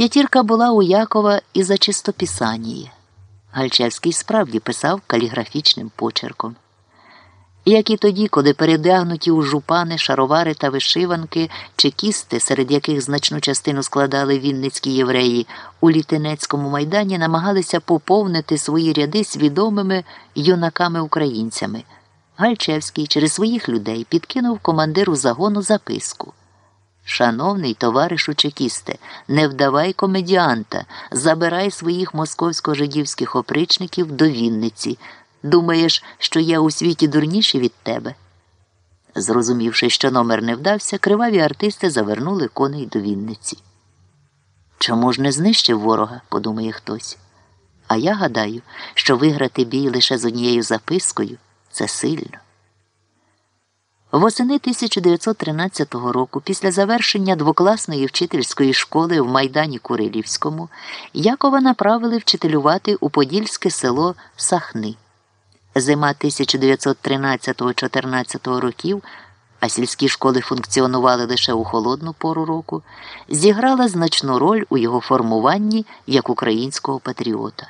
П'ятірка була у Якова і за чистописаніє. Гальчевський справді писав каліграфічним почерком. Як і тоді, коли передягнуті у жупани, шаровари та вишиванки, чекісти, серед яких значну частину складали вінницькі євреї, у літинецькому майдані намагалися поповнити свої ряди свідомими юнаками-українцями. Гальчевський через своїх людей підкинув командиру загону записку. Шановний товаришу чекісте, не вдавай комедіанта, забирай своїх московсько-жидівських опричників до Вінниці. Думаєш, що я у світі дурніший від тебе? Зрозумівши, що номер не вдався, криваві артисти завернули коней до Вінниці. Чому ж не знищив ворога, подумає хтось. А я гадаю, що виграти бій лише з однією запискою це сильно. Восени 1913 року, після завершення двокласної вчительської школи в Майдані Курилівському, Якова направили вчителювати у Подільське село Сахни. Зима 1913-14 років, а сільські школи функціонували лише у холодну пору року, зіграла значну роль у його формуванні як українського патріота.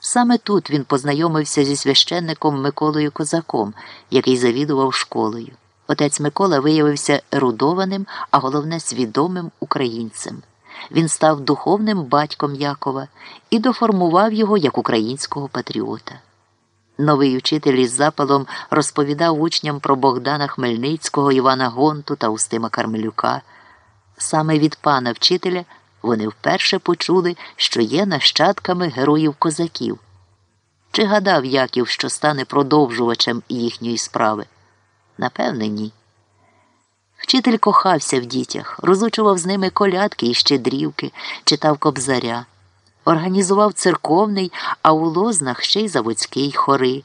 Саме тут він познайомився зі священником Миколою Козаком, який завідував школою. Отець Микола виявився ерудованим, а головне свідомим українцем. Він став духовним батьком Якова і доформував його як українського патріота. Новий учитель із запалом розповідав учням про Богдана Хмельницького, Івана Гонту та Устима Кармелюка. Саме від пана вчителя вони вперше почули, що є нащадками героїв козаків. Чи гадав Яків, що стане продовжувачем їхньої справи? Напевне, ні. Вчитель кохався в дітях, розучував з ними колядки і щедрівки, читав кобзаря, організував церковний, а у лознах ще й заводський хори.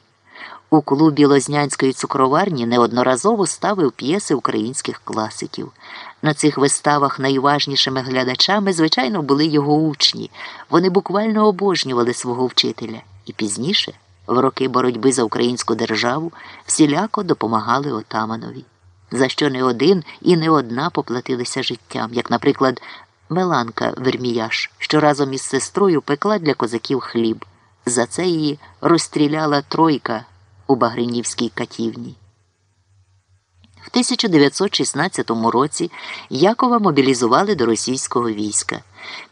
У клубі Лознянської цукроварні неодноразово ставив п'єси українських класиків. На цих виставах найважнішими глядачами, звичайно, були його учні. Вони буквально обожнювали свого вчителя і пізніше в роки боротьби за українську державу всіляко допомагали отаманові, за що не один і не одна поплатилися життям, як, наприклад, Меланка Верміяш, що разом із сестрою пекла для козаків хліб. За це її розстріляла тройка у Багринівській катівні. В 1916 році Якова мобілізували до російського війська.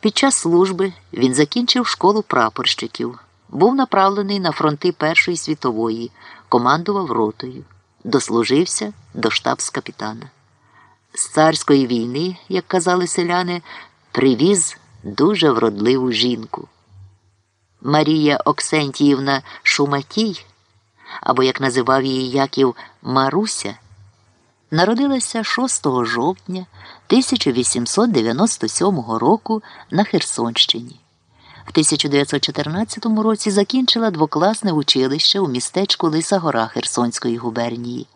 Під час служби він закінчив школу прапорщиків був направлений на фронти Першої світової, командував ротою, дослужився до штабс-капітана. З царської війни, як казали селяни, привіз дуже вродливу жінку. Марія Оксентіївна Шуматій, або, як називав її Яків Маруся, народилася 6 жовтня 1897 року на Херсонщині. В 1914 році закінчила двокласне училище у містечку Лиса Гора Херсонської губернії.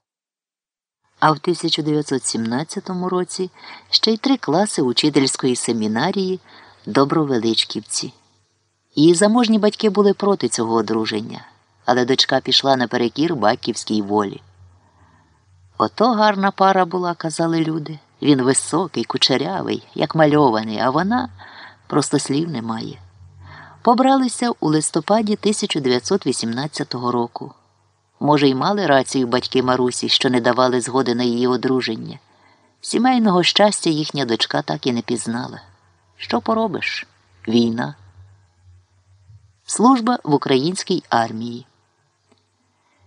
А в 1917 році ще й три класи учительської семінарії Добровеличківці. Її заможні батьки були проти цього одруження, але дочка пішла наперекір батьківській волі. Ото гарна пара була, казали люди. Він високий, кучерявий, як мальований, а вона просто слів немає побралися у листопаді 1918 року. Може, й мали рацію батьки Марусі, що не давали згоди на її одруження. Сімейного щастя їхня дочка так і не пізнала. Що поробиш? Війна. Служба в українській армії.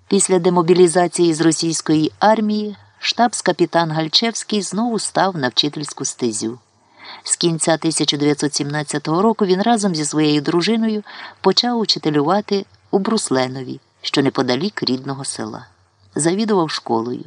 Після демобілізації з російської армії штабс-капітан Гальчевський знову став на вчительську стезю. З кінця 1917 року він разом зі своєю дружиною почав учителювати у Брусленові, що неподалік рідного села. Завідував школою.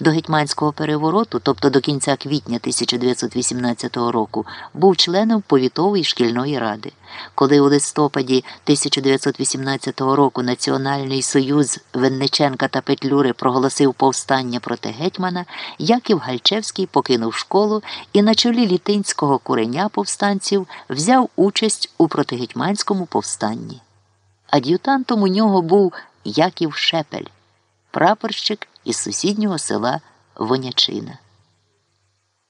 До гетьманського перевороту, тобто до кінця квітня 1918 року, був членом повітової шкільної ради. Коли у листопаді 1918 року Національний союз Венниченка та Петлюри проголосив повстання проти гетьмана, Яків Гальчевський покинув школу і на чолі літинського куреня повстанців взяв участь у протигетьманському повстанні. Ад'ютантом у нього був Яків Шепель, прапорщик із сусіднього села Вонячина.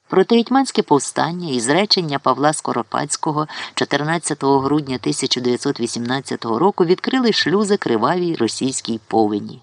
Проте Гетьманське повстання і зречення Павла Скоропадського 14 грудня 1918 року відкрили шлюзи кривавій російській повені.